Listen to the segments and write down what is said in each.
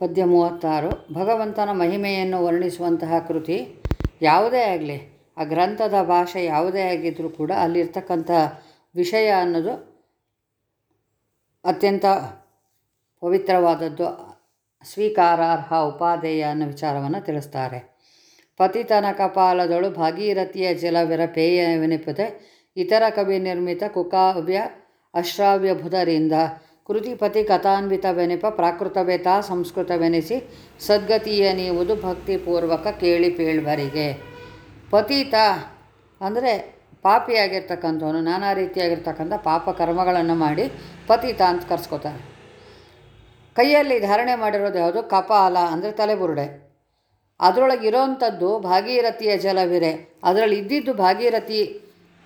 ಪದ್ಯ ಮೂವತ್ತಾರು, ಭಗವಂತನ ಮಹಿಮೆಯನ್ನು ವರ್ಣಿಸುವಂತಹ ಕೃತಿ ಯಾವುದೇ ಆಗಲಿ, ಆ ಗ್ರಂಥದ ಭಾಷೆ ಯಾವುದೇ ಆಗಿದ್ದರೂ ಕೂಡ ಅಲ್ಲಿರ್ತಕ್ಕಂಥ ವಿಷಯ ಅನ್ನೋದು ಅತ್ಯಂತ ಪವಿತ್ರವಾದದ್ದು, ಸ್ವೀಕಾರಾರ್ಹ ಉಪಾದೇಯ ಅನ್ನೋ ವಿಚಾರವನ್ನು ತಿಳಿಸ್ತಾರೆ. ಪತಿತನ ಕಪಾಲದಳು ಭಾಗೀರಥಿಯ ಜಲವಿರ ಪೇಯವೆನಿಪದೆ ಇತರ ಕವಿ ನಿರ್ಮಿತ ಕುಕಾವ್ಯ ಅಶ್ರಾವ್ಯ ಬುಧರಿಂದ ಕೃತಿಪತಿ ಕಥಾನ್ವಿತವೆನಿಪ, ಪ್ರಾಕೃತವೇತಾ ಸಂಸ್ಕೃತವೆನಿಸಿ, ಸದ್ಗತಿಯ ನೀವುದು ಭಕ್ತಿಪೂರ್ವಕ ಕೇಳಿ ಪೇಳ್ವರಿಗೆ. ಪತೀತ ಅಂದರೆ ಪಾಪಿಯಾಗಿರ್ತಕ್ಕಂಥವನು, ನಾನಾ ರೀತಿಯಾಗಿರ್ತಕ್ಕಂಥ ಪಾಪ ಕರ್ಮಗಳನ್ನು ಮಾಡಿ ಪತೀತ ಅಂತ ಕರ್ಸ್ಕೋತಾರೆ. ಕೈಯಲ್ಲಿ ಧಾರಣೆ ಮಾಡಿರೋದು ಯಾವುದು? ಕಪಾಲ ಅಂದರೆ ತಲೆಬುರುಡೆ. ಅದರೊಳಗೆ ಇರೋವಂಥದ್ದು ಭಾಗೀರಥಿಯ ಜಲವಿರೆ ಅದರಲ್ಲಿ ಇದ್ದಿದ್ದು ಭಾಗೀರಥಿ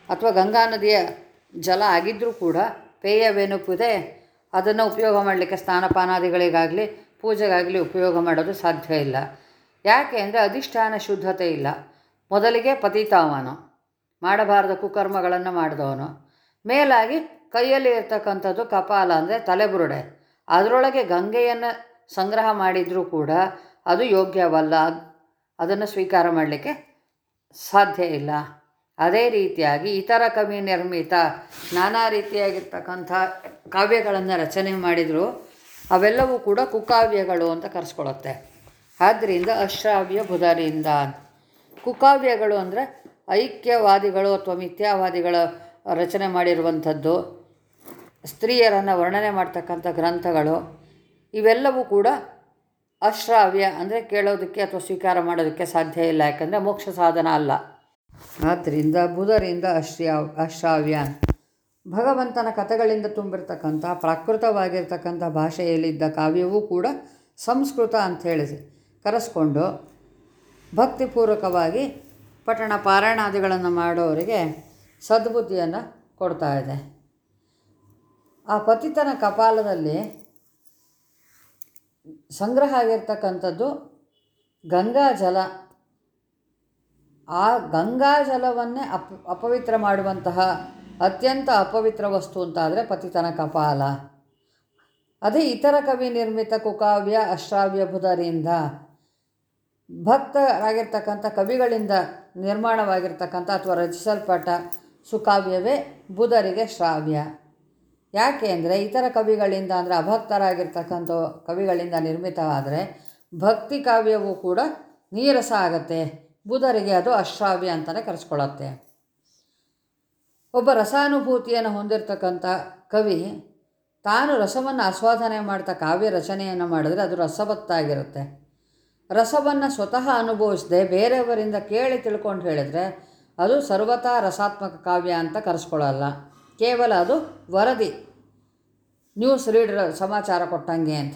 ಅಥವಾ ಗಂಗಾ ನದಿಯ ಜಲ ಆಗಿದ್ದರೂ ಕೂಡ ಪೇಯವೆನುಪುದೆ. ಅದನ್ನು ಉಪಯೋಗ ಮಾಡಲಿಕ್ಕೆ ಸ್ನಾನಪಾನಾದಿಗಳಿಗಾಗಲಿ, ಪೂಜೆಗಾಗಲಿ ಉಪಯೋಗ ಮಾಡೋದು ಸಾಧ್ಯ ಇಲ್ಲ. ಯಾಕೆ ಅಂದರೆ ಅಧಿಷ್ಠಾನ ಶುದ್ಧತೆ ಇಲ್ಲ. ಮೊದಲಿಗೆ ಪತಿತಾವನು, ಮಾಡಬಾರದ ಕುಕರ್ಮಗಳನ್ನು ಮಾಡಿದವನು. ಮೇಲಾಗಿ ಕೈಯಲ್ಲಿ ಇರ್ತಕ್ಕಂಥದ್ದು ಕಪಾಲ ಅಂದರೆ ತಲೆಬುರುಡೆ. ಅದರೊಳಗೆ ಗಂಗೆಯನ್ನು ಸಂಗ್ರಹ ಮಾಡಿದರೂ ಕೂಡ ಅದು ಯೋಗ್ಯವಲ್ಲ. ಅದನ್ನು ಸ್ವೀಕಾರ ಮಾಡಲಿಕ್ಕೆ ಸಾಧ್ಯ ಇಲ್ಲ. ಅದೇ ರೀತಿಯಾಗಿ ಇತರ ಕವಿ ನಿರ್ಮಿತ ನಾನಾ ರೀತಿಯಾಗಿರ್ತಕ್ಕಂಥ ಕಾವ್ಯಗಳನ್ನು ರಚನೆ ಮಾಡಿದರು, ಅವೆಲ್ಲವೂ ಕೂಡ ಕುಕಾವ್ಯಗಳು ಅಂತ ಕರೆಸ್ಕೊಳುತ್ತೆ. ಆದ್ದರಿಂದ ಅಶ್ರಾವ್ಯ ಬುಧರಿಂದ. ಕುಕಾವ್ಯಗಳು ಅಂದರೆ ಐಕ್ಯವಾದಿಗಳು ಅಥವಾ ಮಿಥ್ಯಾವಾದಿಗಳ ರಚನೆ ಮಾಡಿರುವಂಥದ್ದು, ಸ್ತ್ರೀಯರನ್ನು ವರ್ಣನೆ ಮಾಡ್ತಕ್ಕಂಥ ಗ್ರಂಥಗಳು, ಇವೆಲ್ಲವೂ ಕೂಡ ಅಶ್ರಾವ್ಯ ಅಂದರೆ ಕೇಳೋದಕ್ಕೆ ಅಥವಾ ಸ್ವೀಕಾರ ಮಾಡೋದಕ್ಕೆ ಸಾಧ್ಯ ಇಲ್ಲ, ಯಾಕಂದರೆ ಮೋಕ್ಷ ಸಾಧನ ಅಲ್ಲ. ಆದ್ದರಿಂದ ಬುಧರಿಂದ ಅಶ್ರಾವ್ಯ. ಭಗವಂತನ ಕಥೆಗಳಿಂದ ತುಂಬಿರ್ತಕ್ಕಂಥ, ಪ್ರಾಕೃತವಾಗಿರ್ತಕ್ಕಂಥ ಭಾಷೆಯಲ್ಲಿದ್ದ ಕಾವ್ಯವೂ ಕೂಡ ಸಂಸ್ಕೃತ ಹೇಳಿಸಿ ಕರೆಸ್ಕೊಂಡು ಭಕ್ತಿಪೂರ್ವಕವಾಗಿ ಪಟ್ಟಣ ಪಾರಾಯಣಾದಿಗಳನ್ನು ಮಾಡೋರಿಗೆ ಸದ್ಬುದ್ಧಿಯನ್ನು ಕೊಡ್ತಾ ಇದೆ. ಆ ಪತಿತನ ಕಪಾಲದಲ್ಲಿ ಸಂಗ್ರಹ ಆಗಿರ್ತಕ್ಕಂಥದ್ದು ಗಂಗಾ ಜಲ. ಆ ಗಂಗಾಜಲವನ್ನೇ ಅಪ, ಅಪವಿತ್ರ ಮಾಡುವಂತಹ ಅತ್ಯಂತ ಅಪವಿತ್ರ ವಸ್ತು ಅಂತಾದರೆ ಪತಿತನ ಕಪಾಲ. ಅದೇ ಇತರ ಕವಿ ನಿರ್ಮಿತ ಕುಕಾವ್ಯ ಅಶ್ರಾವ್ಯ ಬುಧರಿಂದ ಭಕ್ತರಾಗಿರ್ತಕ್ಕಂಥ ಕವಿಗಳಿಂದ ನಿರ್ಮಾಣವಾಗಿರ್ತಕ್ಕಂಥ ಅಥವಾ ರಚಿಸಲ್ಪಟ್ಟ ಸುಕಾವ್ಯವೇ ಬುಧರಿಗೆ ಶ್ರಾವ್ಯ. ಯಾಕೆ ಅಂದರೆ ಇತರ ಕವಿಗಳಿಂದ ಅಂದರೆ ಅಭಕ್ತರಾಗಿರ್ತಕ್ಕಂಥ ಕವಿಗಳಿಂದ ನಿರ್ಮಿತವಾದರೆ ಭಕ್ತಿ ಕಾವ್ಯವೂ ಕೂಡ ನೀರಸ ಆಗತ್ತೆ. ಬುಧರಿಗೆ ಅದು ಅಶ್ರಾವ್ಯ ಅಂತಲೇ ಕರೆಸ್ಕೊಳ್ಳುತ್ತೆ. ಒಬ್ಬ ರಸಾನುಭೂತಿಯನ್ನು ಹೊಂದಿರತಕ್ಕಂಥ ಕವಿ ತಾನು ರಸವನ್ನು ಆಸ್ವಾದನೆ ಮಾಡ್ತಾ ಕಾವ್ಯ ರಚನೆಯನ್ನು ಮಾಡಿದ್ರೆ ಅದು ರಸವತ್ತಾಗಿರುತ್ತೆ. ರಸವನ್ನು ಸ್ವತಃ ಅನುಭವಿಸದೆ ಬೇರೆಯವರಿಂದ ಕೇಳಿ ತಿಳ್ಕೊಂಡು ಹೇಳಿದರೆ ಅದು ಸರ್ವತಾ ರಸಾತ್ಮಕ ಕಾವ್ಯ ಅಂತ ಕರೆಸ್ಕೊಳ್ಳಲ್ಲ. ಕೇವಲ ಅದು ವರದಿ, ನ್ಯೂಸ್ ರೀಡರ್ ಸಮಾಚಾರ ಕೊಟ್ಟಂಗೆ ಅಂತ.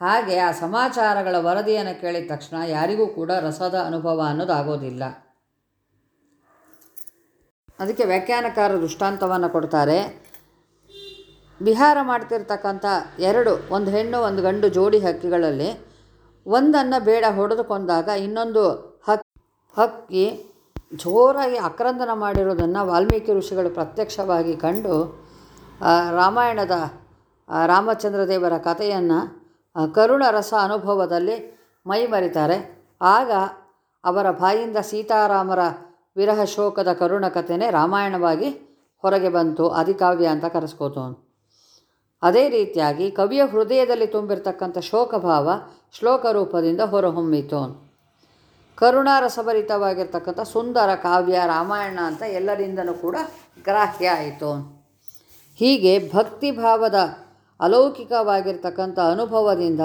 ಹಾಗೆ ಆ ಸಮಾಚಾರಗಳ ವರದಿಯನ್ನು ಕೇಳಿದ ತಕ್ಷಣ ಯಾರಿಗೂ ಕೂಡ ರಸದ ಅನುಭವ ಅನ್ನೋದು ಆಗೋದಿಲ್ಲ ಅದಕ್ಕೆ ವ್ಯಾಖ್ಯಾನಕಾರ ದೃಷ್ಟಾಂತವನ್ನು ಕೊಡ್ತಾರೆ. ವಿಹಾರ ಮಾಡ್ತಿರ್ತಕ್ಕಂಥ ಎರಡು, ಒಂದು ಹೆಣ್ಣು, ಒಂದು ಗಂಡು ಜೋಡಿ ಹಕ್ಕಿಗಳಲ್ಲಿ ಒಂದನ್ನು ಬೇಡ ಹೊಡೆದುಕೊಂಡಾಗ ಇನ್ನೊಂದು ಹಕ್ಕಿ ಹಕ್ಕಿ ಜೋರಾಗಿ ಆಕ್ರಂದನ ಮಾಡಿರೋದನ್ನು ವಾಲ್ಮೀಕಿ ಋಷಿಗಳು ಪ್ರತ್ಯಕ್ಷವಾಗಿ ಕಂಡು ರಾಮಾಯಣದ ರಾಮಚಂದ್ರ ದೇವರ ಕಥೆಯನ್ನು ಕರುಣ ರಸ ಅನುಭವದಲ್ಲಿ ಮೈ ಮರಿತಾರೆ ಆಗ ಅವರ ಬಾಯಿಂದ ಸೀತಾರಾಮರ ವಿರಹ ಶೋಕದ ಕರುಣ ಕಥೆನೇ ರಾಮಾಯಣವಾಗಿ ಹೊರಗೆ ಬಂತು ಅಧಿಕಾವ್ಯ ಅಂತ ಕರೆಸ್ಕೋತು ಅದೇ ರೀತಿಯಾಗಿ ಕವಿಯ ಹೃದಯದಲ್ಲಿ ತುಂಬಿರ್ತಕ್ಕಂಥ ಶೋಕಭಾವ ಶ್ಲೋಕ ರೂಪದಿಂದ ಹೊರಹೊಮ್ಮಿತು ಕರುಣಾರಸಭರಿತವಾಗಿರ್ತಕ್ಕಂಥ ಸುಂದರ ಕಾವ್ಯ, ರಾಮಾಯಣ ಅಂತ ಎಲ್ಲರಿಂದನೂ ಕೂಡ ಗ್ರಾಹ್ಯ ಆಯಿತು ಹೀಗೆ ಭಕ್ತಿ ಭಾವದ ಅಲೌಕಿಕವಾಗಿರ್ತಕ್ಕಂಥ ಅನುಭವದಿಂದ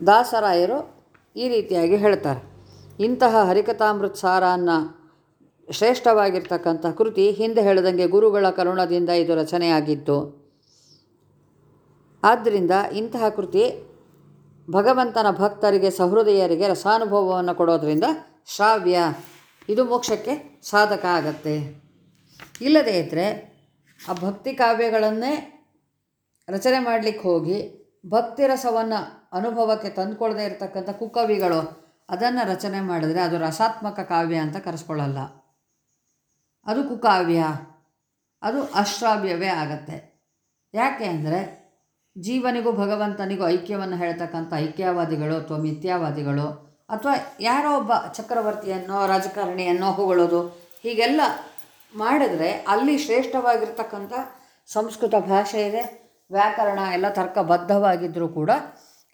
ದಾಸರಾಯರು ಈ ರೀತಿಯಾಗಿ ಹೇಳ್ತಾರೆ. ಇಂತಹ ಹರಿಕಥಾಮೃತ ಸಾರನ್ನ ಶ್ರೇಷ್ಠವಾಗಿರ್ತಕ್ಕಂಥ ಕೃತಿ ಹಿಂದೆ ಹೇಳಿದಂಗೆ ಗುರುಗಳ ಕರುಣದಿಂದ ಇದು ರಚನೆಯಾಗಿತ್ತು ಆದ್ದರಿಂದ ಇಂತಹ ಕೃತಿ ಭಗವಂತನ ಭಕ್ತರಿಗೆ, ಸಹೃದಯರಿಗೆ ರಸಾನುಭವವನ್ನು ಕೊಡೋದರಿಂದ ಶ್ರಾವ್ಯ, ಇದು ಮೋಕ್ಷಕ್ಕೆ ಸಾಧಕ ಆಗತ್ತೆ. ಇಲ್ಲದೇ ಇದ್ದರೆ ಆ ಭಕ್ತಿ ಕಾವ್ಯಗಳನ್ನೇ ರಚನೆ ಮಾಡಲಿಕ್ಕೆ ಹೋಗಿ ಭಕ್ತಿ ರಸವನ್ನು ಅನುಭವಕ್ಕೆ ತಂದುಕೊಳ್ಳದೇ ಇರತಕ್ಕಂಥ ಕುಕವಿಗಳು ಅದನ್ನು ರಚನೆ ಮಾಡಿದರೆ ಅದು ರಸಾತ್ಮಕ ಕಾವ್ಯ ಅಂತ ಕರೆಸ್ಕೊಳ್ಳಲ್ಲ. ಅದು ಕುಕಾವ್ಯ. ಅದು ಅಶ್ರಾವ್ಯವೇ ಆಗತ್ತೆ. ಯಾಕೆ ಅಂದರೆ ಜೀವನಿಗೂ ಭಗವಂತನಿಗೂ ಐಕ್ಯವನ್ನು ಹೇಳ್ತಕ್ಕಂಥ ಐಕ್ಯವಾದಿಗಳು ಅಥವಾ ಮಿಥ್ಯಾವಾದಿಗಳು ಅಥವಾ ಯಾರೋ ಒಬ್ಬ ಚಕ್ರವರ್ತಿಯನ್ನೋ ರಾಜಕಾರಣಿಯನ್ನೋ ಹೊಗಳೋದು, ಹೀಗೆಲ್ಲ ಮಾಡಿದ್ರೆ ಅಲ್ಲಿ ಶ್ರೇಷ್ಠವಾಗಿರ್ತಕ್ಕಂಥ ಸಂಸ್ಕೃತ ಭಾಷೆ ಇದೆ. ವ್ಯಾಕರಣ ಎಲ್ಲ ತರ್ಕಬದ್ಧವಾಗಿದ್ದರೂ ಕೂಡ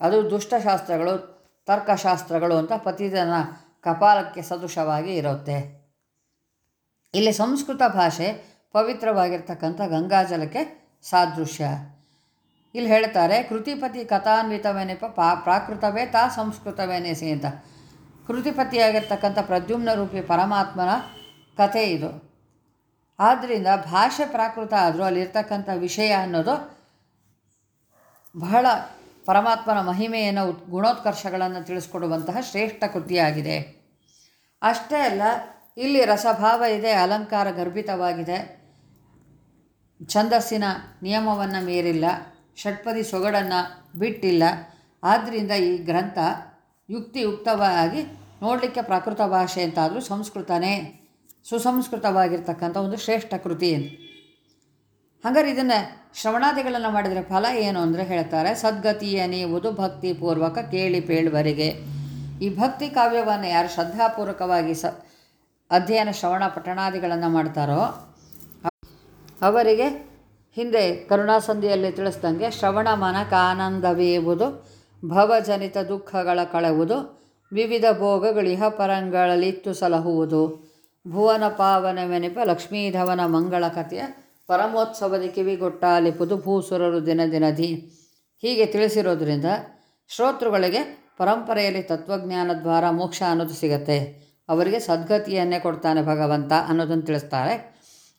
ಅದು ದುಷ್ಟಶಾಸ್ತ್ರಗಳು ತರ್ಕಶಾಸ್ತ್ರಗಳು ಅಂತ ಪತಿತನ ಕಪಾಲಕ್ಕೆ ಸದೃಶವಾಗಿ ಇರುತ್ತೆ. ಇಲ್ಲಿ ಸಂಸ್ಕೃತ ಭಾಷೆ ಪವಿತ್ರವಾಗಿರ್ತಕ್ಕಂಥ ಗಂಗಾಜಲಕ್ಕೆ ಸಾದೃಶ್ಯ. ಇಲ್ಲಿ ಹೇಳ್ತಾರೆ, ಕೃತಿಪತಿ ಕಥಾನ್ವಿತವೆನೆಪ ಪಾ, ಪ್ರಾಕೃತವೇ ತಾ ಸಂಸ್ಕೃತವೆನೆಸಿ ಅಂತ. ಕೃತಿಪತಿಯಾಗಿರ್ತಕ್ಕಂಥ ಪ್ರದ್ಯುಮ್ನ ರೂಪಿ ಪರಮಾತ್ಮನ ಕಥೆ ಇದು. ಆದ್ದರಿಂದ ಭಾಷೆ ಪ್ರಾಕೃತ ಆದರೂ ಅಲ್ಲಿರ್ತಕ್ಕಂಥ ವಿಷಯ ಅನ್ನೋದು ಬಹಳ ಪರಮಾತ್ಮನ ಮಹಿಮೆಯನ್ನು ಗುಣೋತ್ಕರ್ಷಗಳನ್ನು ತಿಳಿಸ್ಕೊಡುವಂತಹ ಶ್ರೇಷ್ಠ ಕೃತಿಯಾಗಿದೆ. ಅಷ್ಟೇ ಅಲ್ಲ, ಇಲ್ಲಿ ರಸಭಾವ ಇದೆ, ಅಲಂಕಾರ ಗರ್ಭಿತವಾಗಿದೆ. ಛಂದಸ್ಸಿನ ನಿಯಮವನ್ನು ಮೀರಿಲ್ಲ, ಷಟ್ಪದಿ ಸೊಗಡನ್ನು ಬಿಟ್ಟಿಲ್ಲ. ಆದ್ದರಿಂದ ಈ ಗ್ರಂಥ ಯುಕ್ತಿಯುಕ್ತವಾಗಿ ನೋಡಲಿಕ್ಕೆ ಪ್ರಾಕೃತ ಭಾಷೆ ಅಂತಾದರೂ ಸಂಸ್ಕೃತನೇ, ಸುಸಂಸ್ಕೃತವಾಗಿರ್ತಕ್ಕಂಥ ಒಂದು ಶ್ರೇಷ್ಠ ಕೃತಿ. ಹಾಗಾದ್ರೆ ಇದನ್ನು ಶ್ರವಣಾದಿಗಳನ್ನು ಮಾಡಿದರೆ ಫಲ ಏನು ಅಂದರೆ ಹೇಳ್ತಾರೆ ಸದ್ಗತಿಯ ನೀವುದು ಭಕ್ತಿಪೂರ್ವಕ ಕೇಳಿ ಪೇಳುವರಿಗೆ. ಈ ಭಕ್ತಿ ಕಾವ್ಯವನ್ನು ಯಾರು ಶ್ರದ್ಧಾಪೂರ್ವಕವಾಗಿ ಸ ಅಧ್ಯಯನ ಶ್ರವಣ ಪಠಣಾದಿಗಳನ್ನು ಮಾಡ್ತಾರೋ ಅವರಿಗೆ ಹಿಂದೆ ಕರುಣಾಸಂಧಿಯಲ್ಲಿ ತಿಳಿಸ್ದಂಗೆ ಶ್ರವಣ ಮನಕ ಆನಂದವೇವುದು ಭವಜನಿತ ದುಃಖಗಳ ಕಳೆವುದು, ವಿವಿಧ ಭೋಗಗಳು ಇಹ ಪರಂಗಳಲ್ಲಿತ್ತು ಸಲಹುವುದು, ಭುವನ ಪಾವನವೆನಿಪ ಲಕ್ಷ್ಮೀಧವನ ಮಂಗಳ ಕಥೆಯ ಪರಮೋತ್ಸವದ ಕಿವಿಗೊಟ್ಟಾಲಿಪುದು ಭೂಸುರರು ದಿನ ದಿನದಿ ಹೀಗೆ ತಿಳಿಸಿರೋದ್ರಿಂದ ಶ್ರೋತೃಗಳಿಗೆ ಪರಂಪರೆಯಲ್ಲಿ ತತ್ವಜ್ಞಾನ ದ್ವಾರ ಮೋಕ್ಷ ಅನ್ನೋದು ಸಿಗತ್ತೆ. ಅವರಿಗೆ ಸದ್ಗತಿಯನ್ನೇ ಕೊಡ್ತಾನೆ ಭಗವಂತ ಅನ್ನೋದನ್ನು ತಿಳಿಸ್ತಾರೆ.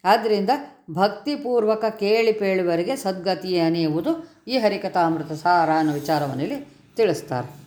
ಆದ್ದರಿಂದ ಭಕ್ತಿಪೂರ್ವಕ ಕೇಳಿ ಪೇಳುವರಿಗೆ ಅನಿಯುವುದು ಈ ಹರಿಕಥಾಮೃತ ಸಾರ ಅನ್ನೋ ವಿಚಾರವನ್ನು ಇಲ್ಲಿ ತಿಳಿಸ್ತಾರೆ.